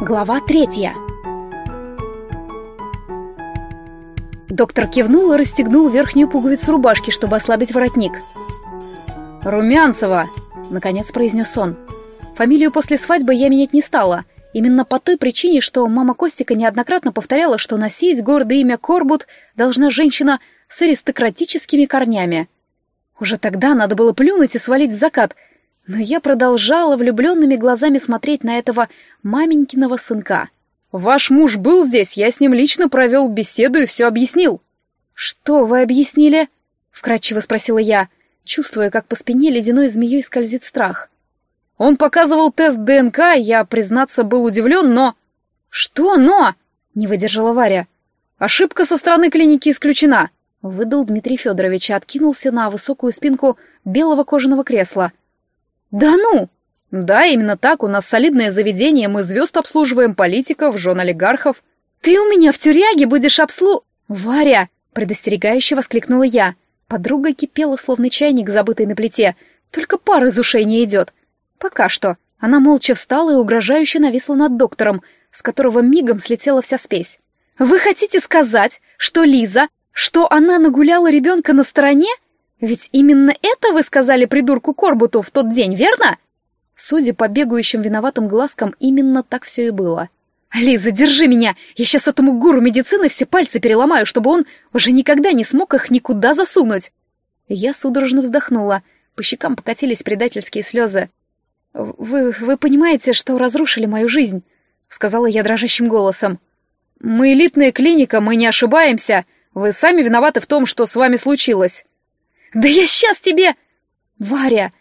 Глава третья. Доктор кивнул и расстегнул верхнюю пуговицу рубашки, чтобы ослабить воротник. «Румянцева!» — наконец произнес он. Фамилию после свадьбы я менять не стала. Именно по той причине, что мама Костика неоднократно повторяла, что носить гордое имя Корбут должна женщина с аристократическими корнями. Уже тогда надо было плюнуть и свалить в закат — но я продолжала влюбленными глазами смотреть на этого маменькиного сынка. «Ваш муж был здесь, я с ним лично провел беседу и все объяснил». «Что вы объяснили?» — вкратчиво спросила я, чувствуя, как по спине ледяной змеей скользит страх. «Он показывал тест ДНК, я, признаться, был удивлен, но...» «Что «но»?» — не выдержала Варя. «Ошибка со стороны клиники исключена», — выдал Дмитрий Федорович и откинулся на высокую спинку белого кожаного кресла — «Да ну!» «Да, именно так, у нас солидное заведение, мы звезд обслуживаем, политиков, жен олигархов». «Ты у меня в тюряге будешь обслу...» «Варя!» — предостерегающе воскликнула я. Подруга кипела, словно чайник, забытый на плите. Только пар из ушей не идет. Пока что. Она молча встала и угрожающе нависла над доктором, с которого мигом слетела вся спесь. «Вы хотите сказать, что Лиза, что она нагуляла ребенка на стороне?» Ведь именно это вы сказали придурку Корбуту в тот день, верно? Судя по бегающим виноватым глазкам, именно так все и было. «Лиза, держи меня! Я сейчас этому гуру медицины все пальцы переломаю, чтобы он уже никогда не смог их никуда засунуть!» Я судорожно вздохнула. По щекам покатились предательские слезы. «Вы... вы понимаете, что разрушили мою жизнь?» — сказала я дрожащим голосом. «Мы элитная клиника, мы не ошибаемся. Вы сами виноваты в том, что с вами случилось». «Да я сейчас тебе...» «Варя!»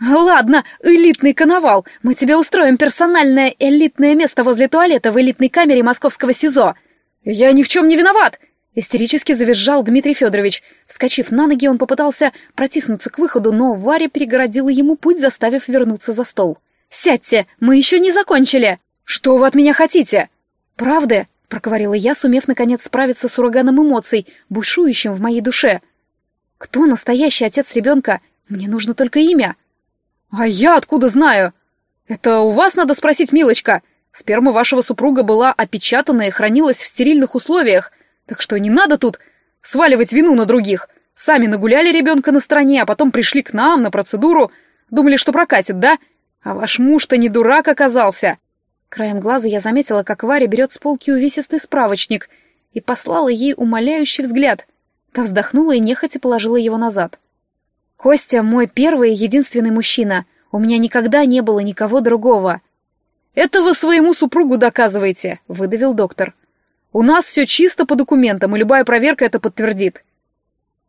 «Ладно, элитный коновал, мы тебе устроим персональное элитное место возле туалета в элитной камере московского СИЗО». «Я ни в чем не виноват!» Истерически завизжал Дмитрий Федорович. Вскочив на ноги, он попытался протиснуться к выходу, но Варя перегородила ему путь, заставив вернуться за стол. «Сядьте, мы еще не закончили!» «Что вы от меня хотите?» «Правды?» — проговорила я, сумев наконец справиться с ураганом эмоций, бушующим в моей душе. Кто настоящий отец ребенка? Мне нужно только имя. А я откуда знаю? Это у вас надо спросить, милочка. Сперма вашего супруга была опечатана и хранилась в стерильных условиях, так что не надо тут сваливать вину на других. Сами нагуляли ребенка на стороне, а потом пришли к нам на процедуру. Думали, что прокатит, да? А ваш муж-то не дурак оказался. Краем глаза я заметила, как Варя берет с полки увесистый справочник и послала ей умоляющий взгляд — вздохнула и нехотя положила его назад. «Костя мой первый и единственный мужчина. У меня никогда не было никого другого». «Это вы своему супругу доказываете», — выдавил доктор. «У нас все чисто по документам, и любая проверка это подтвердит».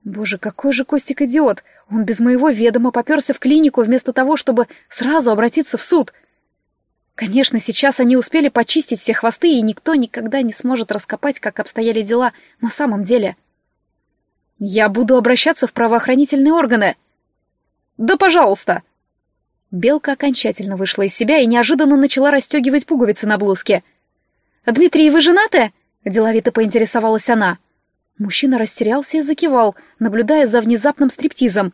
Боже, какой же Костик идиот! Он без моего ведома поперся в клинику вместо того, чтобы сразу обратиться в суд. Конечно, сейчас они успели почистить все хвосты, и никто никогда не сможет раскопать, как обстояли дела на самом деле. — я буду обращаться в правоохранительные органы. Да, пожалуйста. Белка окончательно вышла из себя и неожиданно начала расстегивать пуговицы на блузке. «Дмитрий, вы женаты?» — деловито поинтересовалась она. Мужчина растерялся и закивал, наблюдая за внезапным стриптизом.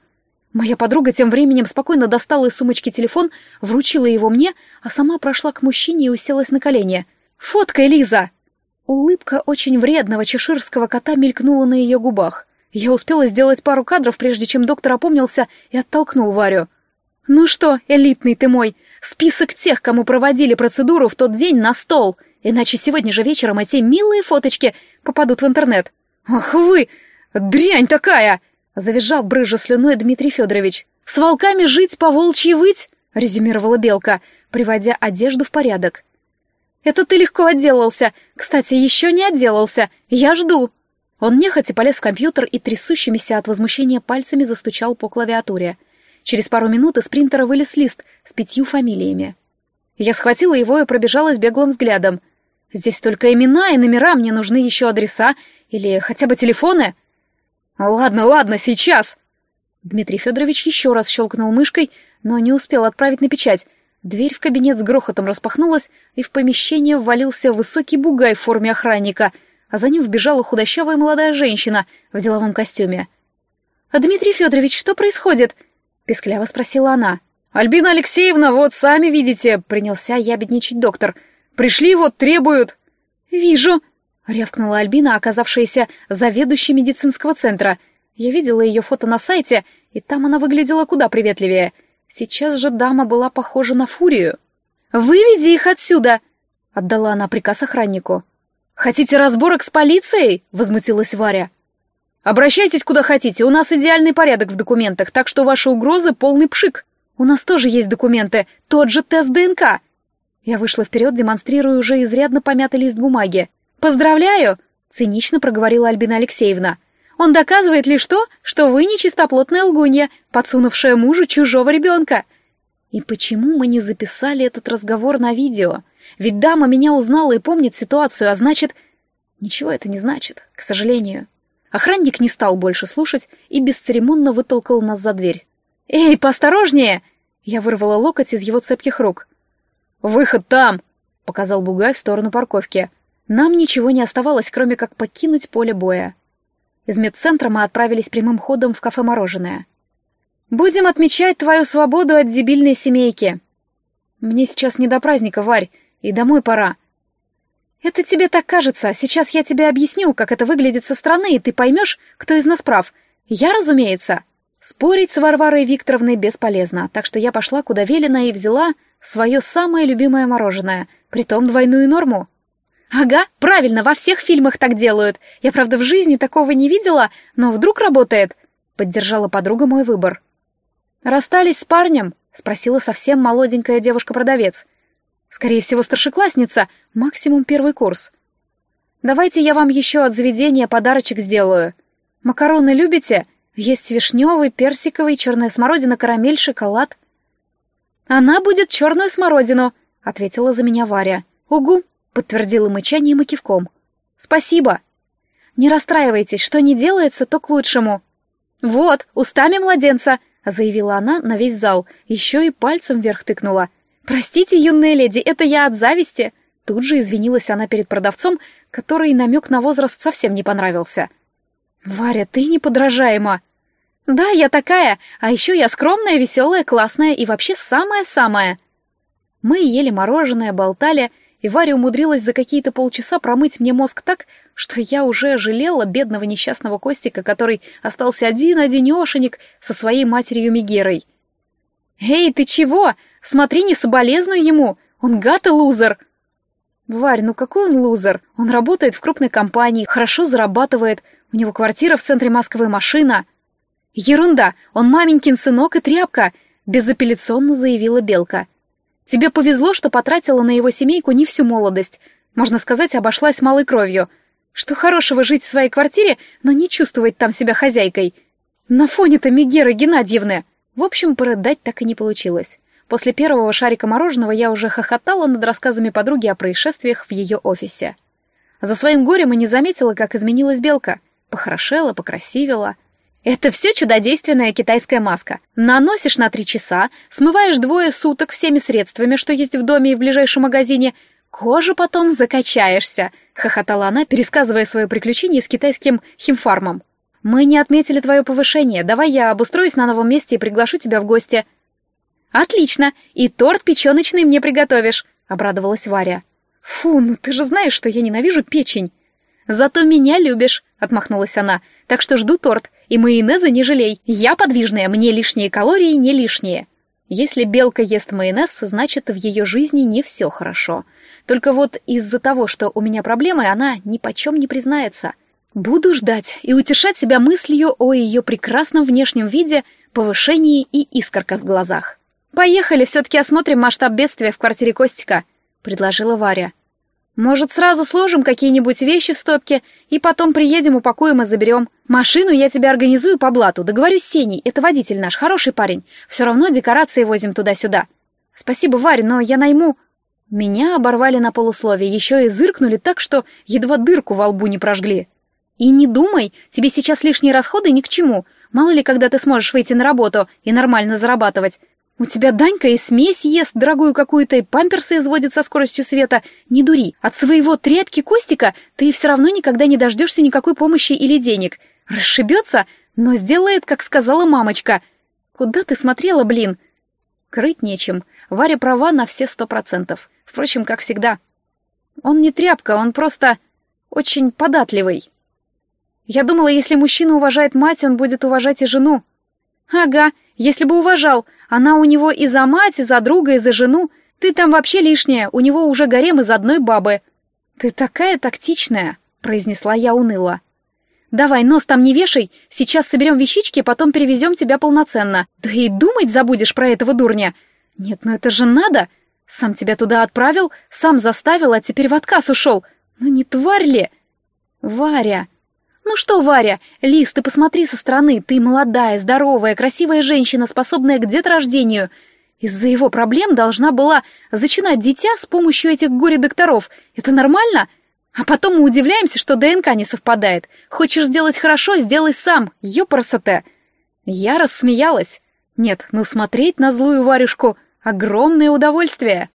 Моя подруга тем временем спокойно достала из сумочки телефон, вручила его мне, а сама прошла к мужчине и уселась на колени. «Фоткай, Лиза!» Улыбка очень вредного чеширского кота мелькнула на ее губах. Я успела сделать пару кадров, прежде чем доктор опомнился и оттолкнул Варю. «Ну что, элитный ты мой, список тех, кому проводили процедуру в тот день, на стол, иначе сегодня же вечером эти милые фоточки попадут в интернет». «Ах вы! Дрянь такая!» — завизжал брыжа слюной Дмитрий Федорович. «С волками жить, по волчьи выть!» — резюмировала Белка, приводя одежду в порядок. «Это ты легко отделался. Кстати, еще не отделался. Я жду!» Он нехотя полез в компьютер и трясущимися от возмущения пальцами застучал по клавиатуре. Через пару минут из принтера вылез лист с пятью фамилиями. Я схватила его и пробежалась беглым взглядом. Здесь только имена и номера, мне нужны еще адреса или хотя бы телефоны. Ладно, ладно, сейчас. Дмитрий Федорович еще раз щелкнул мышкой, но не успел отправить на печать. Дверь в кабинет с грохотом распахнулась, и в помещение ввалился высокий бугай в форме охранника — а за ним вбежала худощавая молодая женщина в деловом костюме. «А Дмитрий Федорович, что происходит?» — пескляво спросила она. «Альбина Алексеевна, вот сами видите», — принялся ябедничать доктор. Пришли вот, требуют!» «Вижу!» — рявкнула Альбина, оказавшаяся заведующей медицинского центра. Я видела ее фото на сайте, и там она выглядела куда приветливее. Сейчас же дама была похожа на фурию. «Выведи их отсюда!» — отдала она приказ охраннику. «Хотите разборок с полицией?» — возмутилась Варя. «Обращайтесь куда хотите, у нас идеальный порядок в документах, так что ваши угрозы — полный пшик. У нас тоже есть документы, тот же тест ДНК!» Я вышла вперед, демонстрируя уже изрядно помятый лист бумаги. «Поздравляю!» — цинично проговорила Альбина Алексеевна. «Он доказывает лишь то, что вы нечистоплотная лгунья, подсунувшая мужу чужого ребенка». И почему мы не записали этот разговор на видео? Ведь дама меня узнала и помнит ситуацию, а значит... Ничего это не значит, к сожалению. Охранник не стал больше слушать и бесцеремонно вытолкал нас за дверь. «Эй, поосторожнее!» Я вырвала локоть из его цепких рук. «Выход там!» — показал Бугай в сторону парковки. Нам ничего не оставалось, кроме как покинуть поле боя. Из медцентра мы отправились прямым ходом в кафе «Мороженое». «Будем отмечать твою свободу от дебильной семейки». «Мне сейчас не до праздника, Варь, и домой пора». «Это тебе так кажется. Сейчас я тебе объясню, как это выглядит со стороны, и ты поймешь, кто из нас прав. Я, разумеется». Спорить с Варварой Викторовной бесполезно, так что я пошла куда велено и взяла свое самое любимое мороженое, притом двойную норму. «Ага, правильно, во всех фильмах так делают. Я, правда, в жизни такого не видела, но вдруг работает», — поддержала подруга мой выбор. «Расстались с парнем?» — спросила совсем молоденькая девушка-продавец. «Скорее всего, старшеклассница, максимум первый курс». «Давайте я вам еще от заведения подарочек сделаю. Макароны любите? Есть вишневый, персиковый, черная смородина, карамель, шоколад». «Она будет черную смородину», — ответила за меня Варя. «Угу», подтвердила мычанием и кивком. «Спасибо!» «Не расстраивайтесь, что не делается, то к лучшему!» «Вот, устами младенца!» — заявила она на весь зал, еще и пальцем вверх тыкнула. «Простите, юная леди, это я от зависти!» Тут же извинилась она перед продавцом, который намек на возраст совсем не понравился. «Варя, ты неподражаема!» «Да, я такая, а еще я скромная, веселая, классная и вообще самая-самая!» Мы ели мороженое, болтали, и Варя умудрилась за какие-то полчаса промыть мне мозг так, что я уже жалела бедного несчастного Костика, который остался один-одинешенек со своей матерью Мегерой. «Эй, ты чего? Смотри, не соболезную ему! Он гад и лузер!» «Варь, ну какой он лузер? Он работает в крупной компании, хорошо зарабатывает, у него квартира в центре Москвы, машина». «Ерунда! Он маменькин сынок и тряпка!» — безапелляционно заявила Белка. Тебе повезло, что потратила на его семейку не всю молодость. Можно сказать, обошлась малой кровью. Что хорошего жить в своей квартире, но не чувствовать там себя хозяйкой. На фоне-то Мегеры Геннадьевны. В общем, порыдать так и не получилось. После первого шарика мороженого я уже хохотала над рассказами подруги о происшествиях в ее офисе. За своим горем и не заметила, как изменилась белка. Похорошела, покрасивела — это все чудодейственная китайская маска. Наносишь на три часа, смываешь двое суток всеми средствами, что есть в доме и в ближайшем магазине. Кожу потом закачаешься, хохотала она, пересказывая свое приключение с китайским химфармом. Мы не отметили твое повышение. Давай я обустроюсь на новом месте и приглашу тебя в гости. Отлично, и торт печеночный мне приготовишь, обрадовалась Варя. Фу, ну ты же знаешь, что я ненавижу печень. Зато меня любишь, отмахнулась она. Так что жду торт. И майонеза не жалей. Я подвижная, мне лишние калории не лишние. Если белка ест майонез, значит, в ее жизни не все хорошо. Только вот из-за того, что у меня проблемы, она ни почем не признается. Буду ждать и утешать себя мыслью о ее прекрасном внешнем виде, повышении и искорках в глазах. «Поехали, все-таки осмотрим масштаб бедствия в квартире Костика», — предложила Варя. Может, сразу сложим какие-нибудь вещи в стопке, и потом приедем, упакуем и заберем. Машину я тебе организую по блату, договорюсь с Сеней, это водитель наш, хороший парень. Все равно декорации возим туда-сюда. Спасибо, Варь, но я найму... Меня оборвали на полусловие, еще и зыркнули так, что едва дырку во лбу не прожгли. И не думай, тебе сейчас лишние расходы ни к чему. Мало ли, когда ты сможешь выйти на работу и нормально зарабатывать. У тебя Данька и смесь ест дорогую какую-то, и памперсы изводит со скоростью света. Не дури. От своего тряпки Костика ты все равно никогда не дождешься никакой помощи или денег. Расшибется, но сделает, как сказала мамочка. Куда ты смотрела, блин? Крыть нечем. Варя права на все сто процентов. Впрочем, как всегда. Он не тряпка, он просто очень податливый. Я думала, если мужчина уважает мать, он будет уважать и жену. Ага, если бы уважал, она у него и за мать, и за друга, и за жену. Ты там вообще лишняя, у него уже гарем из одной бабы. Ты такая тактичная, произнесла я уныло. Давай, нос там не вешай, сейчас соберем вещички, потом перевезем тебя полноценно. Да и думать забудешь про этого дурня. Нет, ну это же надо. Сам тебя туда отправил, сам заставил, а теперь в отказ ушел. Ну не тварь ли? Варя. Ну что, Варя, Лиз, ты посмотри со стороны, ты молодая, здоровая, красивая женщина, способная к деторождению. Из-за его проблем должна была зачинать дитя с помощью этих горе-докторов. Это нормально? А потом мы удивляемся, что ДНК не совпадает. Хочешь сделать хорошо, сделай сам, ёпросоте. Я рассмеялась. Нет, ну смотреть на злую Варюшку — огромное удовольствие.